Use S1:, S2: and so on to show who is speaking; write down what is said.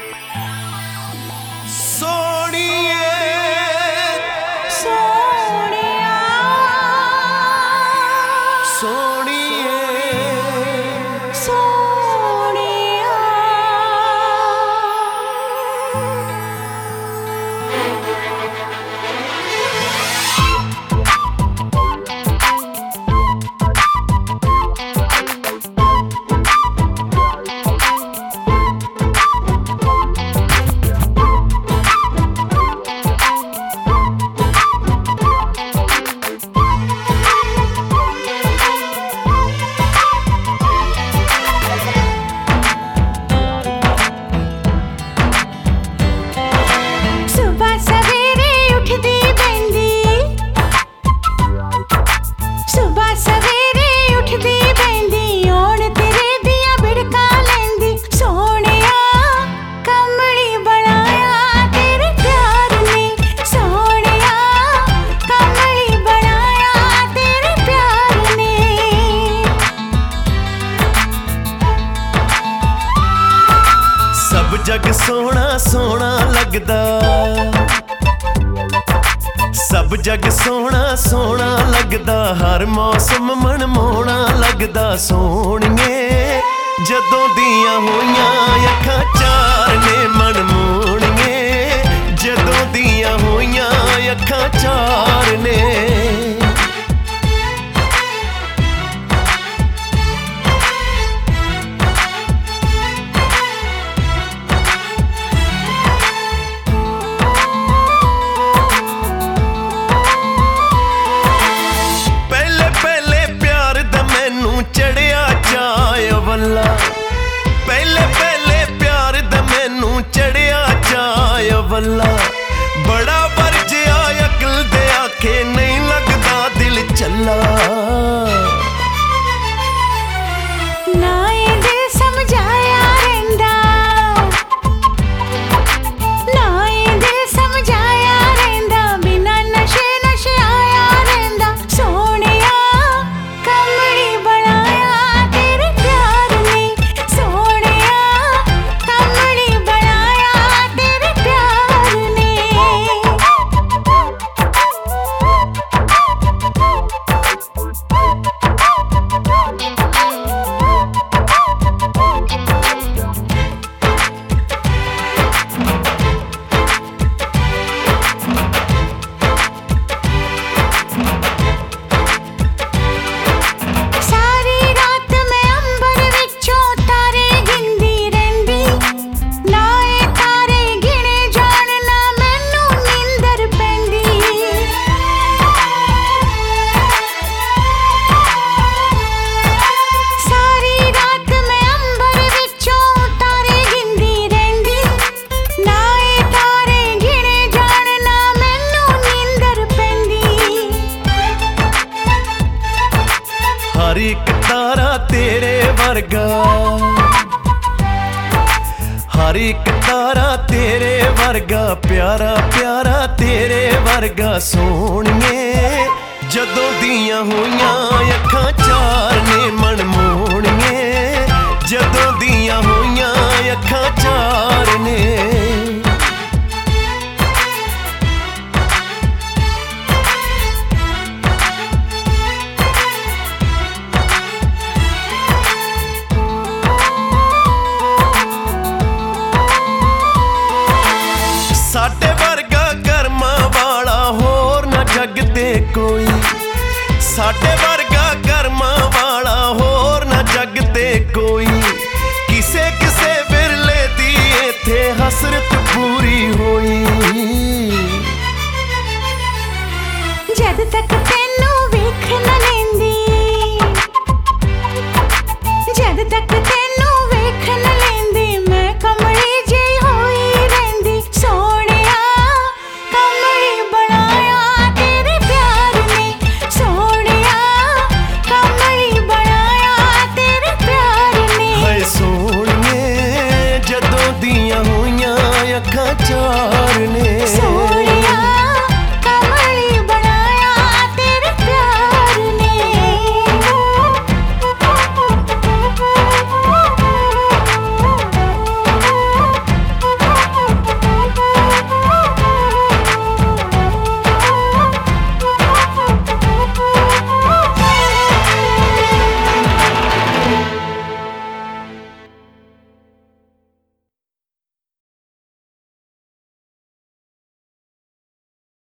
S1: Yeah. ਜਗ ਸੋਹਣਾ ਸੋਹਣਾ ਲੱਗਦਾ। ਸਭ ਜਗ ਸੋਹਣਾ ਸੋਹਣਾ ਲੱਗਦਾ, ਹਰ ਮੌਸਮ ਮਨ ਮੋਹਣਾ ਲੱਗਦਾ। ਸੋਹਣੀਏ, ਜਦੋਂ ਦੀਆਂ ਹੋਈਆਂ ਅੱਖਾਂ ਹਰ ਇੱਕ ਤਾਰਾ ਤੇਰੇ ਵਰਗਾ। ਹਰ ਇੱਕ ਤਾਰਾ ਤੇਰੇ ਵਰਗਾ, ਪਿਆਰਾ ਪਿਆਰਾ ਤੇਰੇ ਵਰਗਾ। ਸੋਹਣੀਏ, ਜਦੋਂ ਦੀਆਂ ਹੋਈਆਂ ਅੱਖਾਂ ਚਾਰ ਸਾਡੇ ਵਰਗਾ ਕਰਮਾਂ ਵਾਲਾ ਹੋਰ ਨਾ ਜੱਗ ਤੇ ਕੋਈ। ਕਿਸੇ ਕਿਸੇ ਵਿਰਲੇ ਦੀ ਇੱਥੇ ਹਸਰਤ ਪੂਰੀ ਹੋਈ। ਜਦ ਤੱਕ